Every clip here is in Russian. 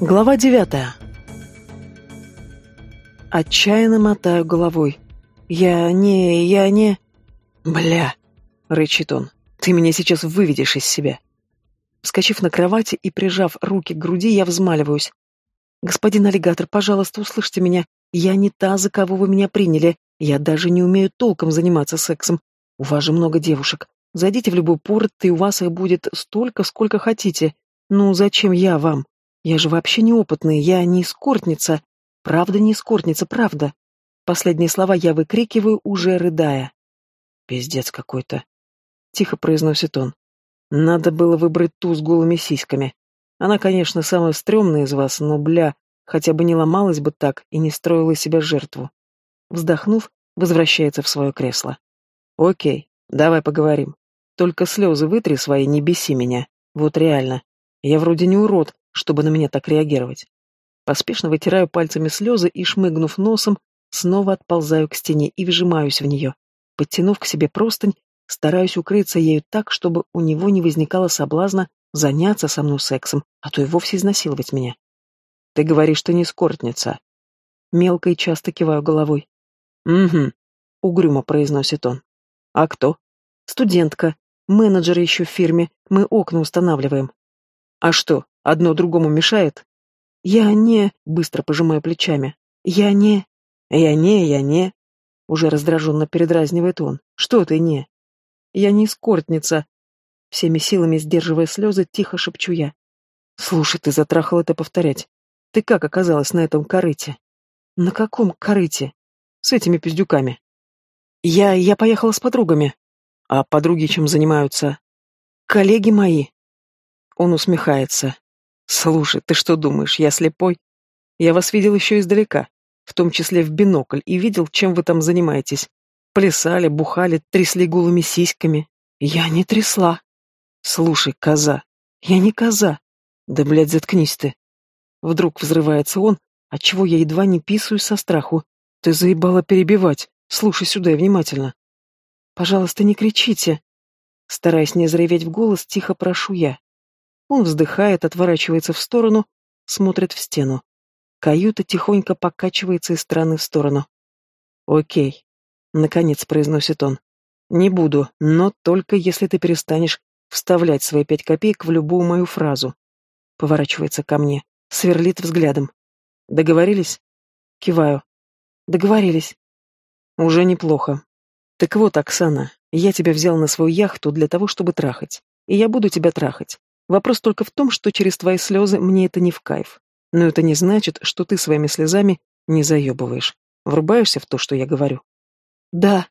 Глава девятая. Отчаянно мотаю головой. Я не... я не... Бля, рычит он. Ты меня сейчас выведешь из себя. Вскочив на кровати и прижав руки к груди, я взмаливаюсь. Господин аллигатор, пожалуйста, услышьте меня. Я не та, за кого вы меня приняли. Я даже не умею толком заниматься сексом. У вас же много девушек. Зайдите в любой порт, и у вас их будет столько, сколько хотите. Ну, зачем я вам? Я же вообще неопытный, я не эскортница. Правда не эскортница, правда. Последние слова я выкрикиваю, уже рыдая. Пиздец какой-то. Тихо произносит он. Надо было выбрать ту с голыми сиськами. Она, конечно, самая стрёмная из вас, но, бля, хотя бы не ломалась бы так и не строила себя жертву. Вздохнув, возвращается в свое кресло. Окей, давай поговорим. Только слезы вытри свои, не беси меня. Вот реально. Я вроде не урод, чтобы на меня так реагировать. Поспешно вытираю пальцами слезы и, шмыгнув носом, снова отползаю к стене и вжимаюсь в нее. Подтянув к себе простынь, стараюсь укрыться ею так, чтобы у него не возникало соблазна заняться со мной сексом, а то и вовсе изнасиловать меня. Ты говоришь, что не скортница. Мелко и часто киваю головой. Угу, угрюмо произносит он. А кто? Студентка, менеджер еще в фирме, мы окна устанавливаем. А что, Одно другому мешает? Я не... Быстро пожимаю плечами. Я не... Я не, я не... Уже раздраженно передразнивает он. Что ты не? Я не скортница. Всеми силами сдерживая слезы, тихо шепчу я. Слушай, ты затрахал это повторять. Ты как оказалась на этом корыте? На каком корыте? С этими пиздюками. Я... я поехала с подругами. А подруги чем занимаются? Коллеги мои. Он усмехается. «Слушай, ты что думаешь, я слепой? Я вас видел еще издалека, в том числе в бинокль, и видел, чем вы там занимаетесь. Плясали, бухали, трясли голыми сиськами. Я не трясла. Слушай, коза, я не коза. Да, блядь, заткнись ты. Вдруг взрывается он, отчего я едва не писаю со страху. Ты заебала перебивать. Слушай сюда и внимательно. Пожалуйста, не кричите. Стараясь не зареветь в голос, тихо прошу я. Он вздыхает, отворачивается в сторону, смотрит в стену. Каюта тихонько покачивается из стороны в сторону. «Окей», — наконец произносит он. «Не буду, но только если ты перестанешь вставлять свои пять копеек в любую мою фразу». Поворачивается ко мне, сверлит взглядом. «Договорились?» Киваю. «Договорились». «Уже неплохо. Так вот, Оксана, я тебя взял на свою яхту для того, чтобы трахать. И я буду тебя трахать. Вопрос только в том, что через твои слезы мне это не в кайф. Но это не значит, что ты своими слезами не заебываешь. Врубаешься в то, что я говорю? Да.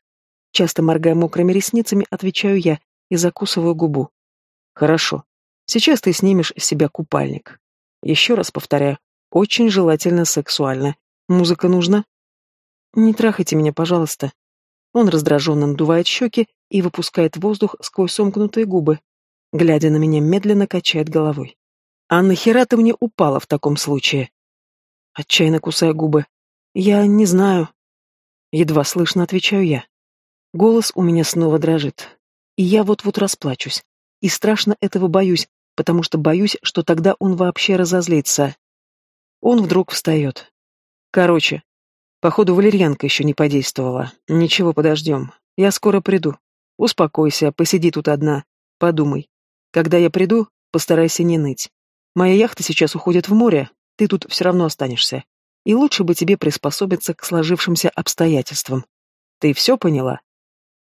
Часто моргая мокрыми ресницами, отвечаю я и закусываю губу. Хорошо. Сейчас ты снимешь с себя купальник. Еще раз повторяю, очень желательно сексуально. Музыка нужна? Не трахайте меня, пожалуйста. Он раздраженно надувает щеки и выпускает воздух сквозь сомкнутые губы, глядя на меня, медленно качает головой. «А нахера ты мне упала в таком случае?» Отчаянно кусая губы. «Я не знаю». Едва слышно отвечаю я. Голос у меня снова дрожит. И я вот-вот расплачусь. И страшно этого боюсь, потому что боюсь, что тогда он вообще разозлится. Он вдруг встает. Короче, походу валерьянка еще не подействовала. Ничего, подождем. Я скоро приду. Успокойся, посиди тут одна. Подумай. Когда я приду, постарайся не ныть. Моя яхта сейчас уходит в море, ты тут все равно останешься. И лучше бы тебе приспособиться к сложившимся обстоятельствам. Ты все поняла?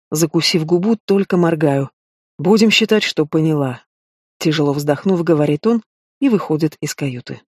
Закусив губу, только моргаю. Будем считать, что поняла. Тяжело вздохнув, говорит он и выходит из каюты.